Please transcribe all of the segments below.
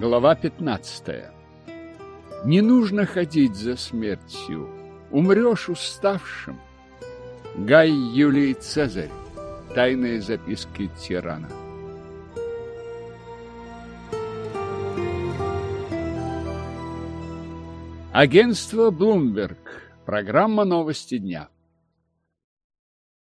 Глава 15. Не нужно ходить за смертью. Умрешь уставшим. Гай Юлий Цезарь. Тайные записки тирана. Агентство Bloomberg. Программа новости дня.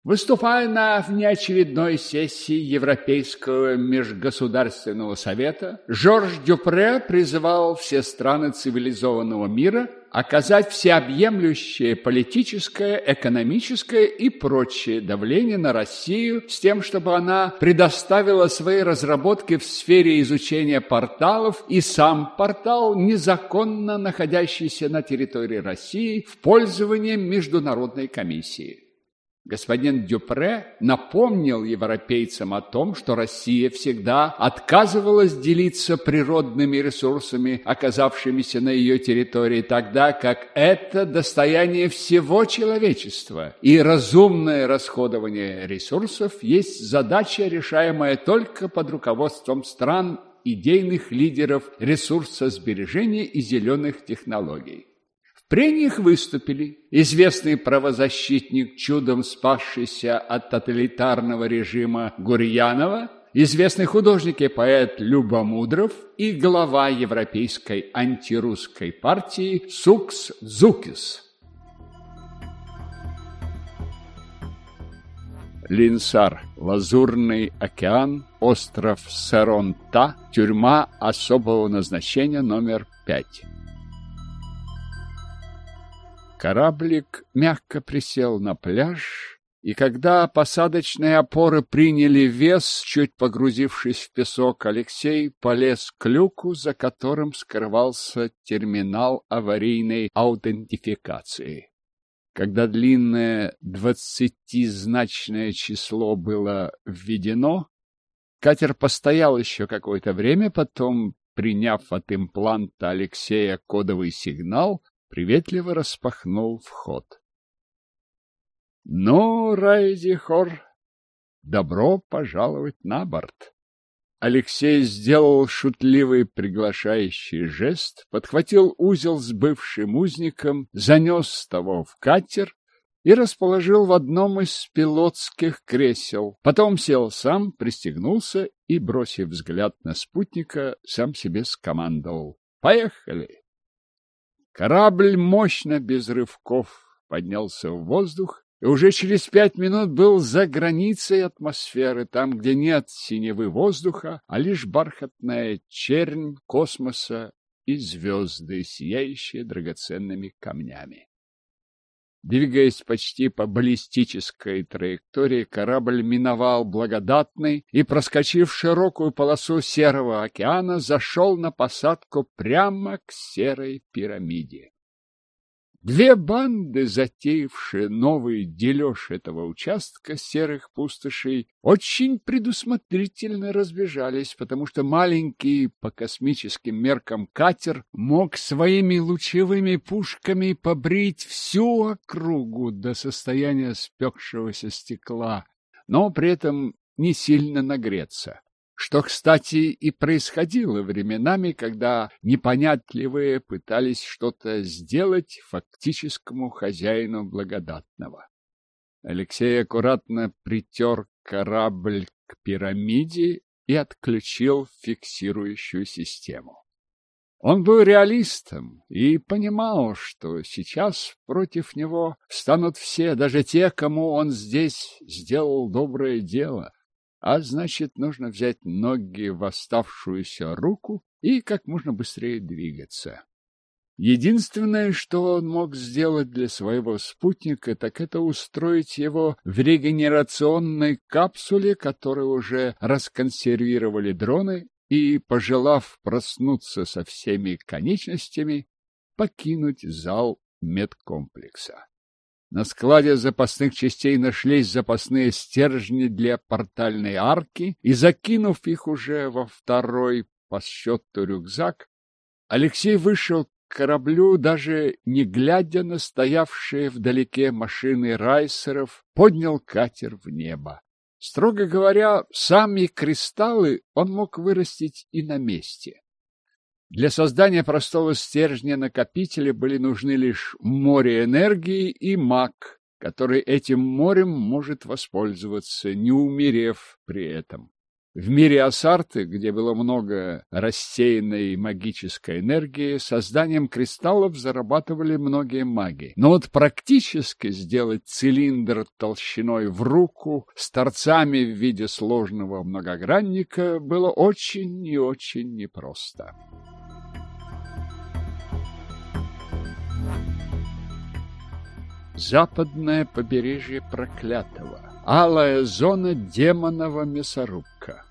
Выступая на внеочередной сессии Европейского межгосударственного совета, Жорж Дюпре призывал все страны цивилизованного мира оказать всеобъемлющее политическое, экономическое и прочее давление на Россию с тем, чтобы она предоставила свои разработки в сфере изучения порталов и сам портал, незаконно находящийся на территории России, в пользование Международной комиссии. Господин Дюпре напомнил европейцам о том, что Россия всегда отказывалась делиться природными ресурсами, оказавшимися на ее территории, тогда как это достояние всего человечества, и разумное расходование ресурсов есть задача, решаемая только под руководством стран идейных лидеров ресурсосбережения и зеленых технологий. При них выступили известный правозащитник, чудом спасшийся от тоталитарного режима Гурьянова, известный художник и поэт Люба Мудров и глава Европейской антирусской партии Сукс Зукис. Линсар, Лазурный океан, остров Саронта, тюрьма особого назначения номер пять. Кораблик мягко присел на пляж, и когда посадочные опоры приняли вес, чуть погрузившись в песок, Алексей полез к люку, за которым скрывался терминал аварийной аутентификации. Когда длинное двадцатизначное число было введено, катер постоял еще какое-то время, потом, приняв от импланта Алексея кодовый сигнал, приветливо распахнул вход. — Ну, Райдихор, добро пожаловать на борт! Алексей сделал шутливый приглашающий жест, подхватил узел с бывшим узником, занес того в катер и расположил в одном из пилотских кресел. Потом сел сам, пристегнулся и, бросив взгляд на спутника, сам себе скомандовал. «Поехали!» Корабль мощно, без рывков, поднялся в воздух и уже через пять минут был за границей атмосферы, там, где нет синевы воздуха, а лишь бархатная чернь космоса и звезды, сияющие драгоценными камнями. Двигаясь почти по баллистической траектории, корабль миновал благодатный и, проскочив широкую полосу Серого океана, зашел на посадку прямо к Серой пирамиде. Две банды, затеявшие новый дележ этого участка серых пустошей, очень предусмотрительно разбежались, потому что маленький по космическим меркам катер мог своими лучевыми пушками побрить всю округу до состояния спекшегося стекла, но при этом не сильно нагреться что, кстати, и происходило временами, когда непонятливые пытались что-то сделать фактическому хозяину благодатного. Алексей аккуратно притер корабль к пирамиде и отключил фиксирующую систему. Он был реалистом и понимал, что сейчас против него встанут все, даже те, кому он здесь сделал доброе дело а значит, нужно взять ноги в оставшуюся руку и как можно быстрее двигаться. Единственное, что он мог сделать для своего спутника, так это устроить его в регенерационной капсуле, которую уже расконсервировали дроны, и, пожелав проснуться со всеми конечностями, покинуть зал медкомплекса. На складе запасных частей нашлись запасные стержни для портальной арки, и, закинув их уже во второй по счету рюкзак, Алексей вышел к кораблю, даже не глядя на стоявшие вдалеке машины райсеров, поднял катер в небо. Строго говоря, сами кристаллы он мог вырастить и на месте. Для создания простого стержня-накопителя были нужны лишь море энергии и маг, который этим морем может воспользоваться, не умерев при этом. В мире Асарты, где было много рассеянной магической энергии, созданием кристаллов зарабатывали многие маги. Но вот практически сделать цилиндр толщиной в руку с торцами в виде сложного многогранника было очень и очень непросто. Западное побережье Проклятого. Алая зона демонова мясорубка.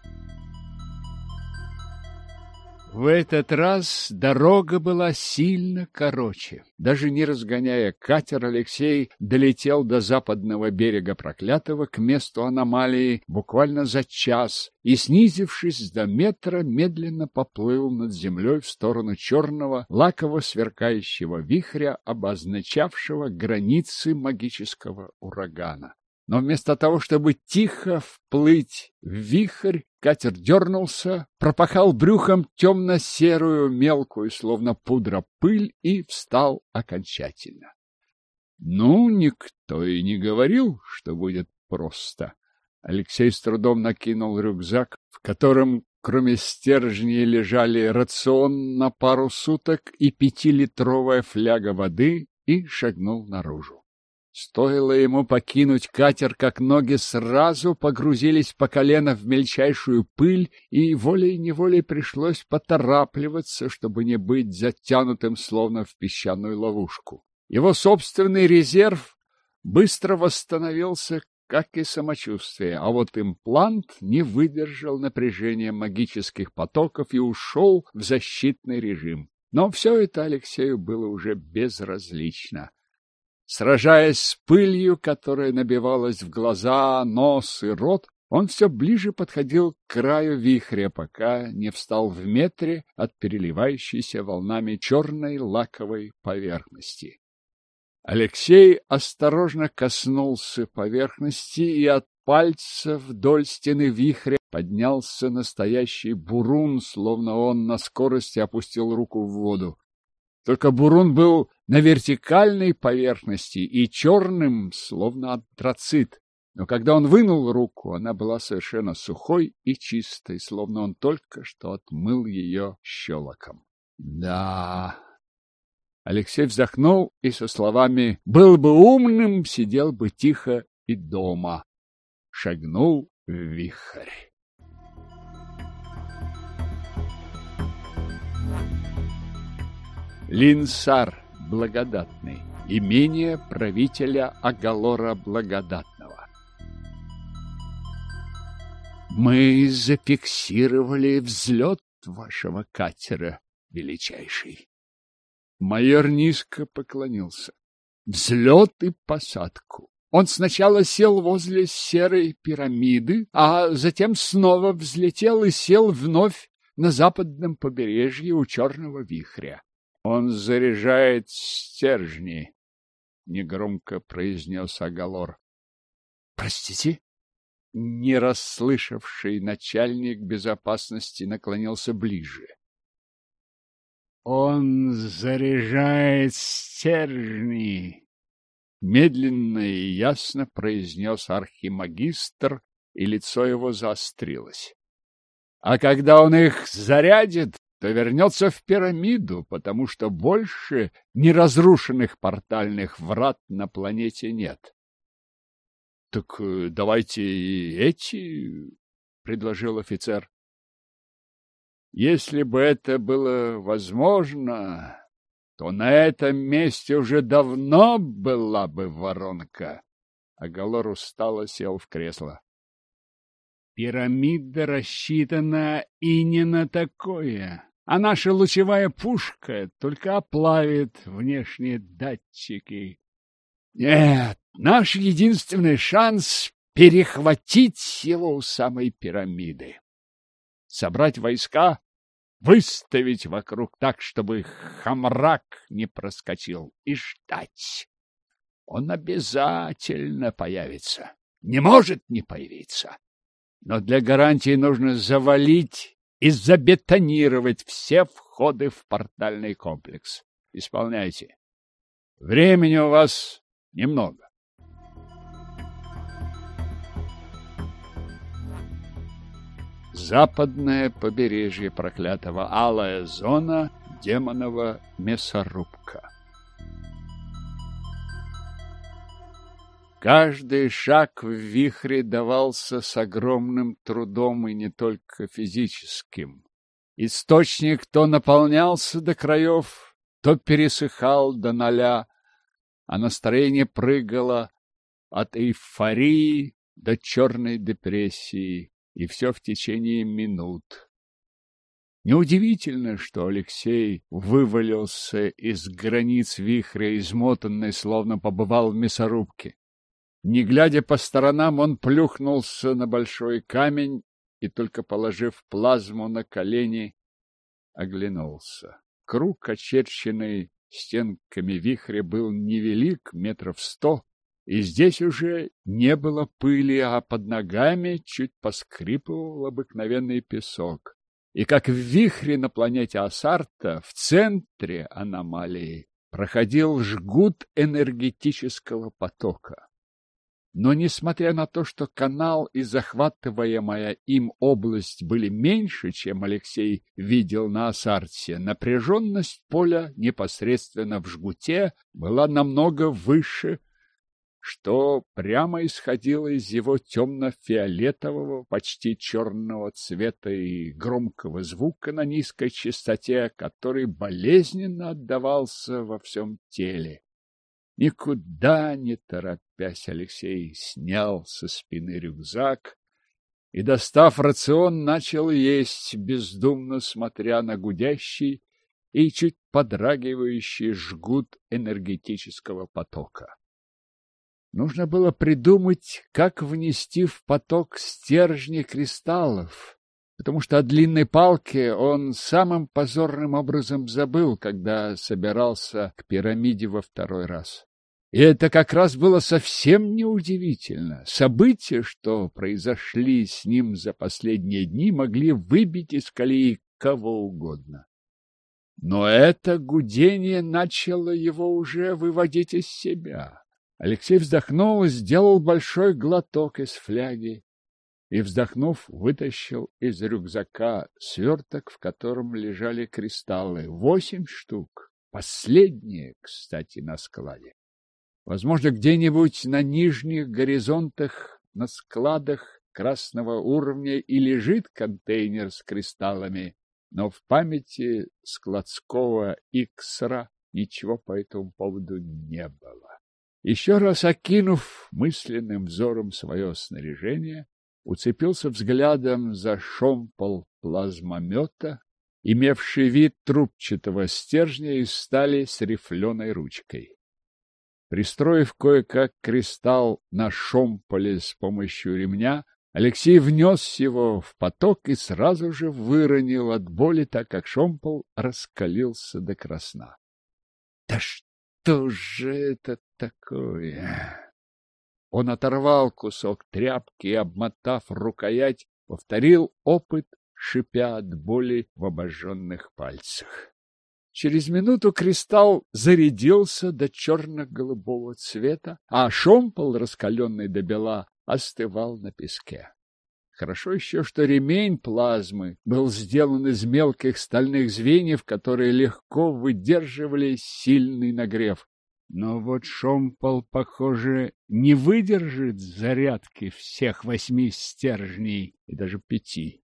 В этот раз дорога была сильно короче. Даже не разгоняя катер, Алексей долетел до западного берега Проклятого к месту аномалии буквально за час и, снизившись до метра, медленно поплыл над землей в сторону черного, лаково сверкающего вихря, обозначавшего границы магического урагана. Но вместо того, чтобы тихо вплыть в вихрь, катер дернулся, пропахал брюхом темно-серую, мелкую, словно пудра, пыль и встал окончательно. Ну, никто и не говорил, что будет просто. Алексей с трудом накинул рюкзак, в котором, кроме стержней, лежали рацион на пару суток и пятилитровая фляга воды, и шагнул наружу. Стоило ему покинуть катер, как ноги сразу погрузились по колено в мельчайшую пыль, и волей-неволей пришлось поторапливаться, чтобы не быть затянутым словно в песчаную ловушку. Его собственный резерв быстро восстановился, как и самочувствие, а вот имплант не выдержал напряжения магических потоков и ушел в защитный режим. Но все это Алексею было уже безразлично. Сражаясь с пылью, которая набивалась в глаза, нос и рот, он все ближе подходил к краю вихря, пока не встал в метре от переливающейся волнами черной лаковой поверхности. Алексей осторожно коснулся поверхности, и от пальца вдоль стены вихря поднялся настоящий бурун, словно он на скорости опустил руку в воду. Только бурун был на вертикальной поверхности и черным, словно антрацит. Но когда он вынул руку, она была совершенно сухой и чистой, словно он только что отмыл ее щелоком. Да. Алексей вздохнул и со словами «был бы умным, сидел бы тихо и дома». Шагнул в вихрь. Линсар Благодатный, имение правителя Агалора Благодатного. Мы зафиксировали взлет вашего катера, величайший. Майор низко поклонился. Взлет и посадку. Он сначала сел возле серой пирамиды, а затем снова взлетел и сел вновь на западном побережье у Черного вихря. Он заряжает стержни, — негромко произнес Агалор. — Простите? Не расслышавший начальник безопасности наклонился ближе. Он заряжает стержни, медленно и ясно произнес архимагистр, и лицо его заострилось. А когда он их зарядит, то вернется в пирамиду, потому что больше неразрушенных портальных врат на планете нет. — Так э, давайте и эти, — предложил офицер. — Если бы это было возможно, то на этом месте уже давно была бы воронка. Агалор устало сел в кресло. Пирамида рассчитана и не на такое а наша лучевая пушка только оплавит внешние датчики. Нет, наш единственный шанс — перехватить его у самой пирамиды. Собрать войска, выставить вокруг так, чтобы хамрак не проскочил, и ждать. Он обязательно появится. Не может не появиться. Но для гарантии нужно завалить и забетонировать все входы в портальный комплекс. Исполняйте. Времени у вас немного. Западное побережье проклятого алая зона демонова мясорубка. Каждый шаг в вихре давался с огромным трудом и не только физическим. Источник то наполнялся до краев, то пересыхал до ноля, а настроение прыгало от эйфории до черной депрессии, и все в течение минут. Неудивительно, что Алексей вывалился из границ вихря, измотанный, словно побывал в мясорубке. Не глядя по сторонам, он плюхнулся на большой камень и, только положив плазму на колени, оглянулся. Круг, очерченный стенками вихря, был невелик, метров сто, и здесь уже не было пыли, а под ногами чуть поскрипывал обыкновенный песок. И как в вихре на планете Асарта, в центре аномалии проходил жгут энергетического потока. Но, несмотря на то, что канал и захватываемая им область были меньше, чем Алексей видел на Асарте, напряженность поля непосредственно в жгуте была намного выше, что прямо исходило из его темно-фиолетового, почти черного цвета и громкого звука на низкой частоте, который болезненно отдавался во всем теле. Никуда не торопясь, Алексей снял со спины рюкзак и, достав рацион, начал есть, бездумно смотря на гудящий и чуть подрагивающий жгут энергетического потока. Нужно было придумать, как внести в поток стержни кристаллов, потому что о длинной палке он самым позорным образом забыл, когда собирался к пирамиде во второй раз. И это как раз было совсем неудивительно. События, что произошли с ним за последние дни, могли выбить из колеи кого угодно. Но это гудение начало его уже выводить из себя. Алексей вздохнул и сделал большой глоток из фляги и, вздохнув, вытащил из рюкзака сверток, в котором лежали кристаллы. Восемь штук. Последние, кстати, на складе. Возможно, где-нибудь на нижних горизонтах, на складах красного уровня и лежит контейнер с кристаллами, но в памяти складского иксра ничего по этому поводу не было. Еще раз окинув мысленным взором свое снаряжение, уцепился взглядом за шомпол плазмомета, имевший вид трубчатого стержня из стали с рифленой ручкой. Пристроив кое-как кристалл на шомполе с помощью ремня, Алексей внес его в поток и сразу же выронил от боли, так как шомпол раскалился до красна. — Да что же это такое? Он оторвал кусок тряпки и, обмотав рукоять, повторил опыт, шипя от боли в обожженных пальцах. Через минуту кристалл зарядился до черно-голубого цвета, а шомпол, раскаленный до бела, остывал на песке. Хорошо еще, что ремень плазмы был сделан из мелких стальных звеньев, которые легко выдерживали сильный нагрев. Но вот шомпол, похоже, не выдержит зарядки всех восьми стержней и даже пяти.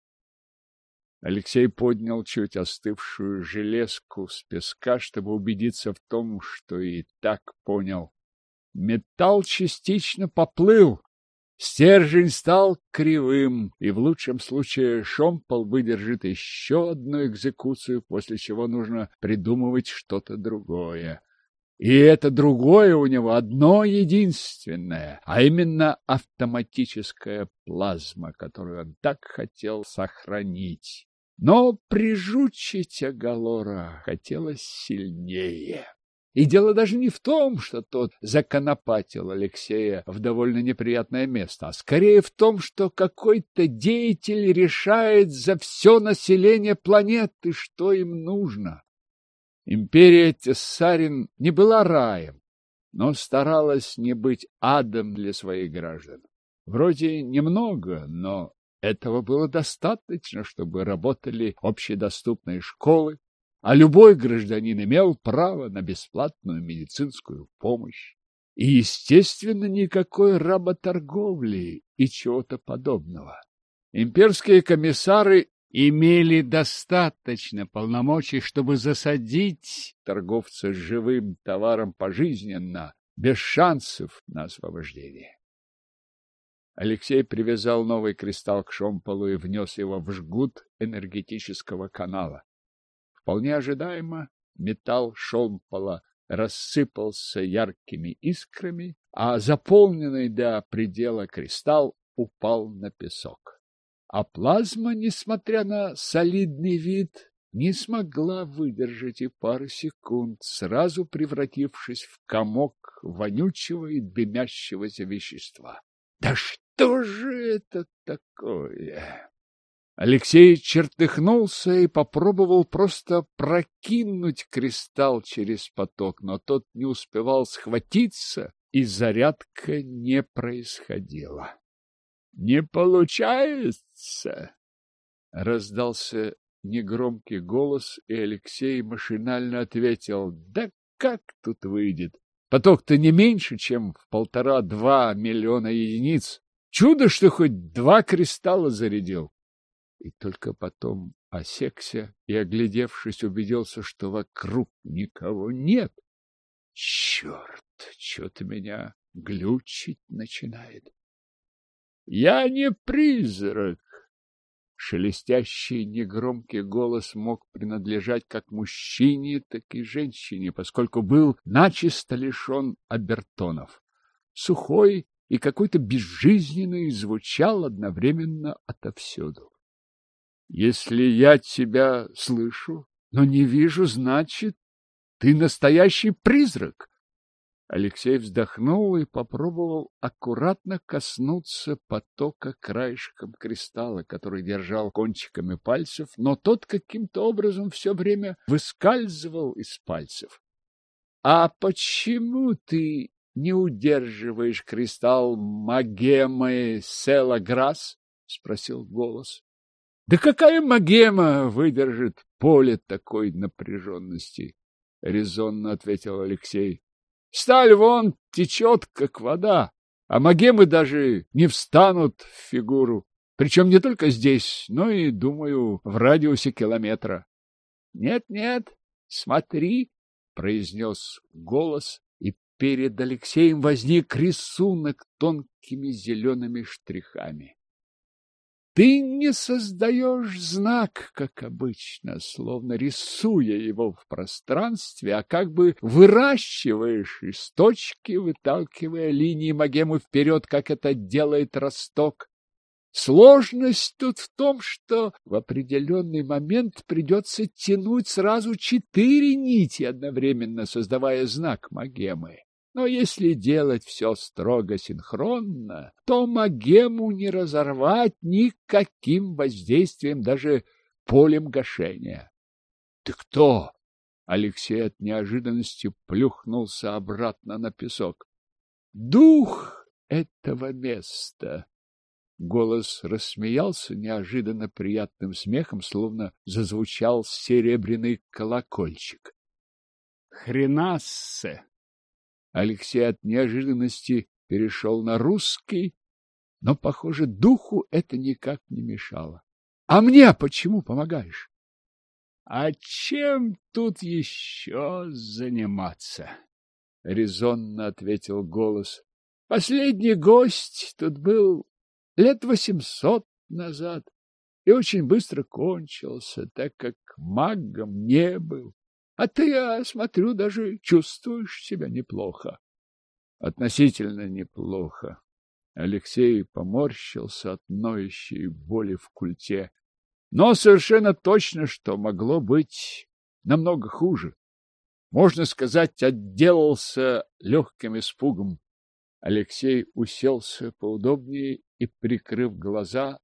Алексей поднял чуть остывшую железку с песка, чтобы убедиться в том, что и так понял. Металл частично поплыл, Стержень стал кривым, и в лучшем случае шомпол выдержит еще одну экзекуцию, после чего нужно придумывать что-то другое. И это другое у него одно единственное, а именно автоматическая плазма, которую он так хотел сохранить. Но прижучить Агалора хотелось сильнее. И дело даже не в том, что тот законопатил Алексея в довольно неприятное место, а скорее в том, что какой-то деятель решает за все население планеты, что им нужно. Империя Тессарин не была раем, но старалась не быть адом для своих граждан. Вроде немного, но этого было достаточно, чтобы работали общедоступные школы, а любой гражданин имел право на бесплатную медицинскую помощь. И, естественно, никакой работорговли и чего-то подобного. Имперские комиссары имели достаточно полномочий, чтобы засадить торговца живым товаром пожизненно, без шансов на освобождение. Алексей привязал новый кристалл к шомполу и внес его в жгут энергетического канала. Вполне ожидаемо металл шомпола рассыпался яркими искрами, а заполненный до предела кристалл упал на песок. А плазма, несмотря на солидный вид, не смогла выдержать и пары секунд, сразу превратившись в комок вонючего и дымящегося вещества. Да что же это такое? Алексей чертыхнулся и попробовал просто прокинуть кристалл через поток, но тот не успевал схватиться, и зарядка не происходила. — Не получается! — раздался негромкий голос, и Алексей машинально ответил, — Да как тут выйдет? Поток-то не меньше, чем в полтора-два миллиона единиц. Чудо, что хоть два кристалла зарядил и только потом осекся и, оглядевшись, убедился, что вокруг никого нет. Черт, что-то меня глючить начинает. Я не призрак. Шелестящий негромкий голос мог принадлежать как мужчине, так и женщине, поскольку был начисто лишен обертонов. Сухой и какой-то безжизненный звучал одновременно отовсюду. Если я тебя слышу, но не вижу, значит, ты настоящий призрак. Алексей вздохнул и попробовал аккуратно коснуться потока краешком кристалла, который держал кончиками пальцев, но тот каким-то образом все время выскальзывал из пальцев. — А почему ты не удерживаешь кристалл магемы Селаграс? — спросил голос. Да какая магема выдержит поле такой напряженности? — резонно ответил Алексей. — Сталь вон течет, как вода, а магемы даже не встанут в фигуру. Причем не только здесь, но и, думаю, в радиусе километра. «Нет, — Нет-нет, смотри, — произнес голос, и перед Алексеем возник рисунок тонкими зелеными штрихами. Ты не создаешь знак, как обычно, словно рисуя его в пространстве, а как бы выращиваешь из точки, выталкивая линии магему вперед, как это делает росток. Сложность тут в том, что в определенный момент придется тянуть сразу четыре нити, одновременно создавая знак магемы. Но если делать все строго синхронно, то магему не разорвать никаким воздействием, даже полем гашения. — Ты кто? Алексей от неожиданности плюхнулся обратно на песок. — Дух этого места! Голос рассмеялся неожиданно приятным смехом, словно зазвучал серебряный колокольчик. — Хренассе! Алексей от неожиданности перешел на русский, но, похоже, духу это никак не мешало. — А мне почему помогаешь? — А чем тут еще заниматься? — резонно ответил голос. — Последний гость тут был лет восемьсот назад и очень быстро кончился, так как магом не был. А ты, я смотрю, даже чувствуешь себя неплохо. Относительно неплохо. Алексей поморщился от ноющей боли в культе. Но совершенно точно, что могло быть намного хуже. можно сказать, отделался легким испугом. Алексей уселся поудобнее и, прикрыв глаза,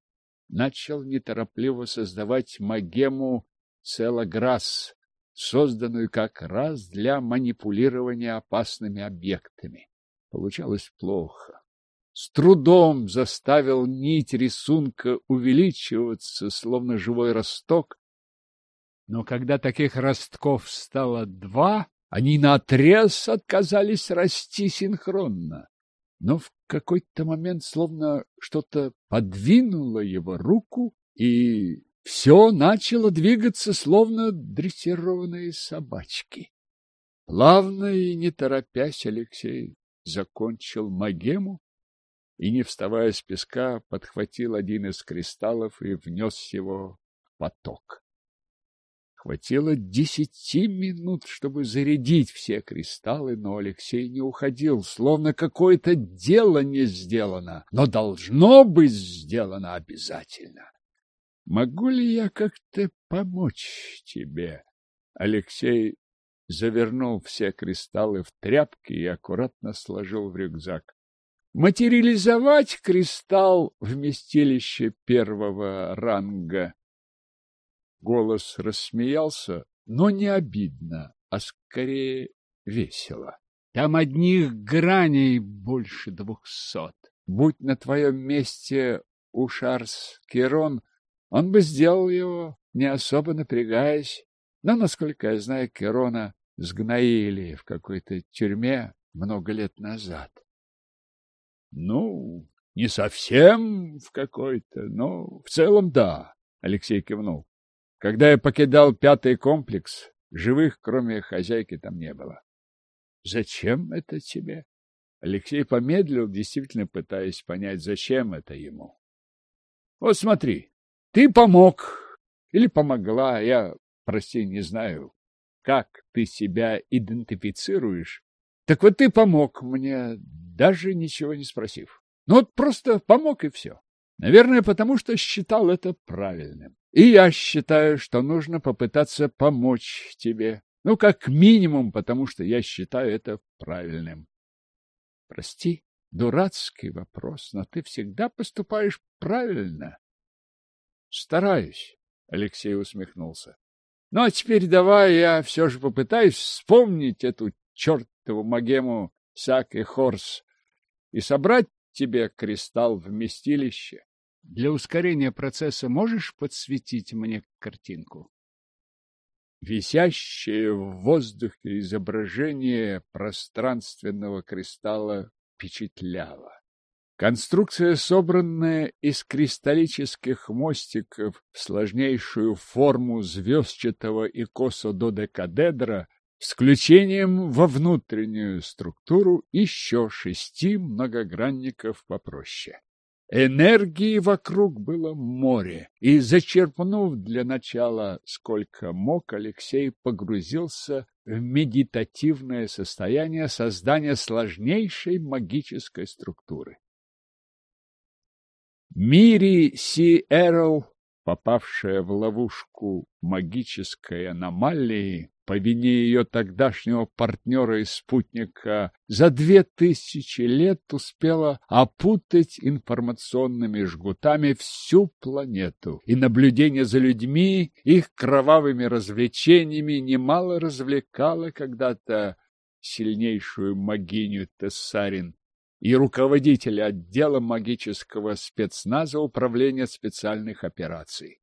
начал неторопливо создавать магему Целограсс, созданную как раз для манипулирования опасными объектами. Получалось плохо. С трудом заставил нить рисунка увеличиваться, словно живой росток, но когда таких ростков стало два, они наотрез отказались расти синхронно. Но в какой-то момент словно что-то подвинуло его руку, и все начало двигаться, словно дрессированные собачки. Плавно и не торопясь Алексей закончил магему и, не вставая с песка, подхватил один из кристаллов и внес его в поток. Хватило десяти минут, чтобы зарядить все кристаллы, но Алексей не уходил, словно какое-то дело не сделано, но должно быть сделано обязательно. Могу ли я как-то помочь тебе? Алексей завернул все кристаллы в тряпки и аккуратно сложил в рюкзак. Материализовать кристалл вместилище первого ранга Голос рассмеялся, но не обидно, а скорее весело. Там одних граней больше двухсот. Будь на твоем месте Ушарс Керон, он бы сделал его, не особо напрягаясь. Но, насколько я знаю, Керона сгноили в какой-то тюрьме много лет назад. Ну, не совсем в какой-то, но в целом да, Алексей кивнул. Когда я покидал пятый комплекс, живых, кроме хозяйки, там не было. Зачем это тебе? Алексей помедлил, действительно пытаясь понять, зачем это ему. Вот смотри, ты помог или помогла, я, прости, не знаю, как ты себя идентифицируешь. Так вот ты помог мне, даже ничего не спросив. Ну вот просто помог и все. Наверное, потому что считал это правильным. И я считаю, что нужно попытаться помочь тебе. Ну, как минимум, потому что я считаю это правильным. Прости, дурацкий вопрос, но ты всегда поступаешь правильно. Стараюсь, Алексей усмехнулся. Ну, а теперь давай я все же попытаюсь вспомнить эту чертову магему Сак и Хорс и собрать тебе кристалл вместилище. Для ускорения процесса можешь подсветить мне картинку? Висящее в воздухе изображение пространственного кристалла впечатляло. Конструкция, собранная из кристаллических мостиков в сложнейшую форму звездчатого и косододекадедра, с включением во внутреннюю структуру еще шести многогранников попроще. Энергии вокруг было море, и, зачерпнув для начала сколько мог, Алексей погрузился в медитативное состояние создания сложнейшей магической структуры. Мири Си Эрл, попавшая в ловушку магической аномалии, по вине ее тогдашнего партнера и спутника, за две тысячи лет успела опутать информационными жгутами всю планету, и наблюдение за людьми, их кровавыми развлечениями немало развлекало когда-то сильнейшую могиню Тессарин и руководителя отдела магического спецназа Управления специальных операций.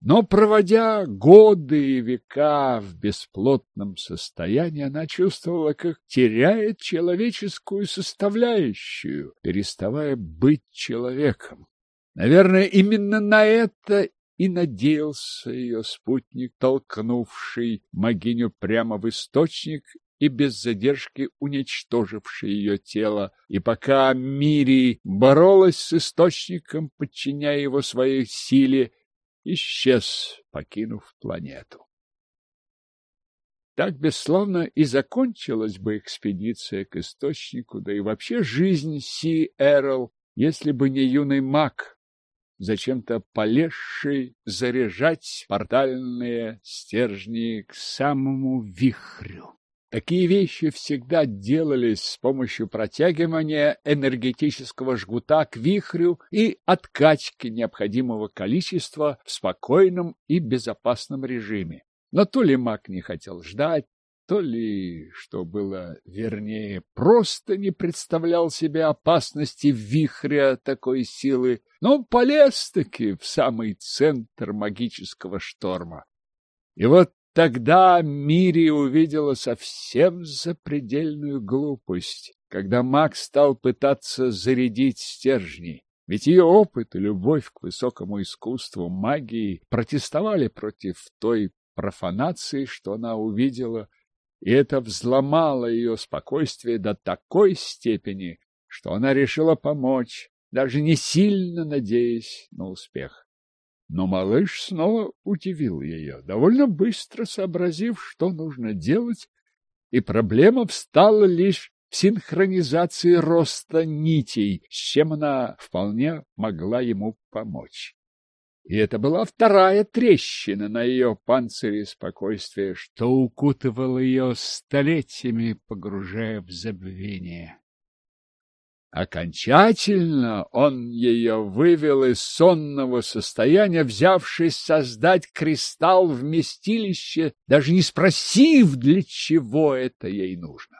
Но, проводя годы и века в бесплотном состоянии, она чувствовала, как теряет человеческую составляющую, переставая быть человеком. Наверное, именно на это и надеялся ее спутник, толкнувший могиню прямо в источник и без задержки уничтоживший ее тело. И пока Мири боролась с источником, подчиняя его своей силе, исчез, покинув планету. Так бесславно и закончилась бы экспедиция к источнику, да и вообще жизнь Си Эрл, если бы не юный маг, зачем-то полезший заряжать портальные стержни к самому вихрю. Такие вещи всегда делались с помощью протягивания энергетического жгута к вихрю и откачки необходимого количества в спокойном и безопасном режиме. Но то ли маг не хотел ждать, то ли, что было вернее, просто не представлял себе опасности вихря такой силы, но полез-таки в самый центр магического шторма. И вот Тогда Мири увидела совсем запредельную глупость, когда Макс стал пытаться зарядить стержни. Ведь ее опыт и любовь к высокому искусству магии протестовали против той профанации, что она увидела, и это взломало ее спокойствие до такой степени, что она решила помочь, даже не сильно надеясь на успех. Но малыш снова удивил ее, довольно быстро сообразив, что нужно делать, и проблема встала лишь в синхронизации роста нитей, с чем она вполне могла ему помочь. И это была вторая трещина на ее панцире спокойствия, что укутывало ее столетиями, погружая в забвение. Окончательно он ее вывел из сонного состояния, взявшись создать кристалл вместилище, даже не спросив, для чего это ей нужно.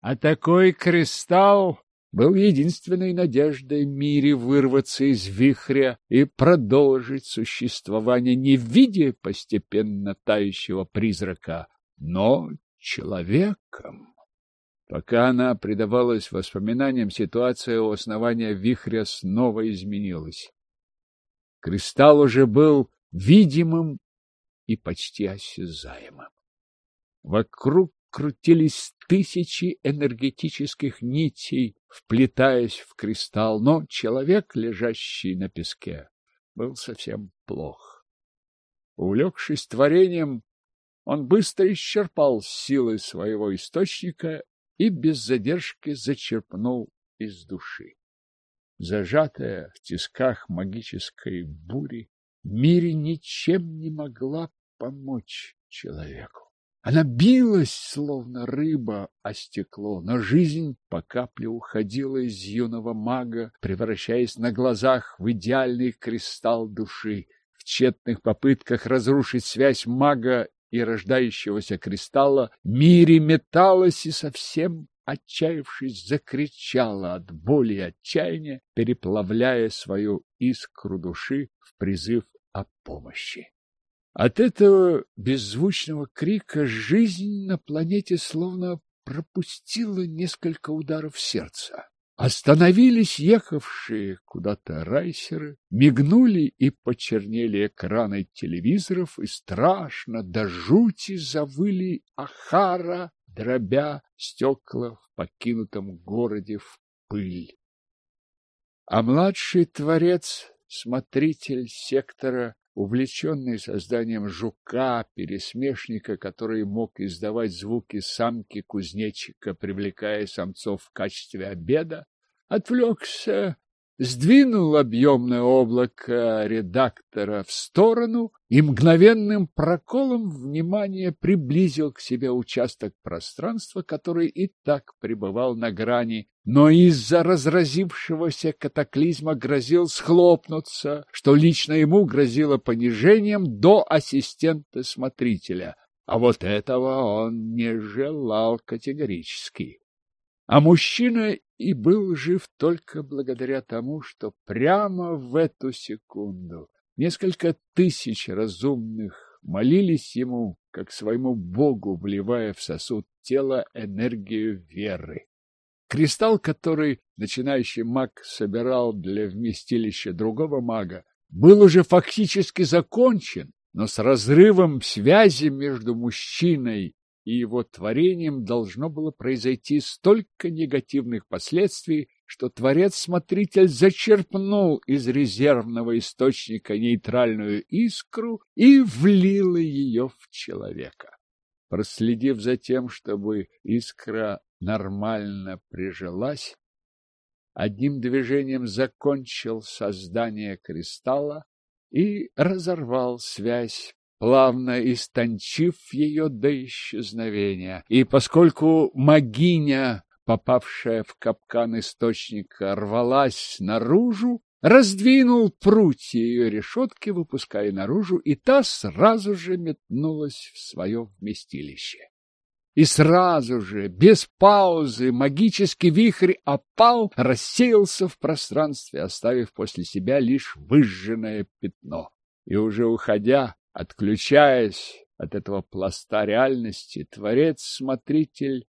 А такой кристалл был единственной надеждой мире вырваться из вихря и продолжить существование не в виде постепенно тающего призрака, но человеком. Пока она предавалась воспоминаниям, ситуация у основания вихря снова изменилась. Кристалл уже был видимым и почти осязаемым. Вокруг крутились тысячи энергетических нитей, вплетаясь в кристалл, но человек, лежащий на песке, был совсем плох. Увлекшись творением, он быстро исчерпал силы своего источника и без задержки зачерпнул из души. Зажатая в тисках магической бури, Мире ничем не могла помочь человеку. Она билась, словно рыба, о стекло, но жизнь по капле уходила из юного мага, превращаясь на глазах в идеальный кристалл души. В тщетных попытках разрушить связь мага и рождающегося кристалла, Мири металась и совсем отчаявшись, закричала от боли и отчаяния, переплавляя свою искру души в призыв о помощи. От этого беззвучного крика жизнь на планете словно пропустила несколько ударов сердца. Остановились ехавшие куда-то райсеры, мигнули и почернели экраны телевизоров, и страшно до жути завыли Ахара, дробя стекла в покинутом городе в пыль. А младший творец, смотритель сектора, увлеченный созданием жука-пересмешника, который мог издавать звуки самки-кузнечика, привлекая самцов в качестве обеда, отвлекся, сдвинул объемное облако редактора в сторону и мгновенным проколом внимания приблизил к себе участок пространства, который и так пребывал на грани, но из-за разразившегося катаклизма грозил схлопнуться, что лично ему грозило понижением до ассистента смотрителя. А вот этого он не желал категорически. А мужчина и был жив только благодаря тому, что прямо в эту секунду несколько тысяч разумных молились ему, как своему Богу, вливая в сосуд тела энергию веры. Кристалл, который начинающий маг собирал для вместилища другого мага, был уже фактически закончен, но с разрывом связи между мужчиной и его творением должно было произойти столько негативных последствий, что творец-смотритель зачерпнул из резервного источника нейтральную искру и влил ее в человека. Проследив за тем, чтобы искра нормально прижилась, одним движением закончил создание кристалла и разорвал связь плавно истончив ее до исчезновения. И поскольку могиня, попавшая в капкан источника, рвалась наружу, раздвинул прутья ее решетки, выпуская наружу, и та сразу же метнулась в свое вместилище. И сразу же, без паузы, магический вихрь опал, рассеялся в пространстве, оставив после себя лишь выжженное пятно. И уже уходя, отключаясь от этого пласта реальности, творец-смотритель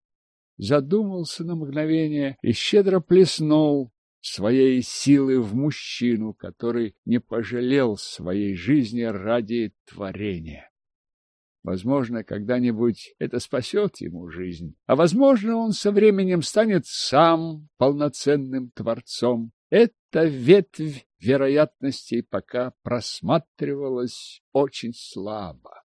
задумался на мгновение и щедро плеснул своей силы в мужчину, который не пожалел своей жизни ради творения. Возможно, когда-нибудь это спасет ему жизнь, а возможно, он со временем станет сам полноценным творцом. Эта ветвь вероятностей пока просматривалась очень слабо.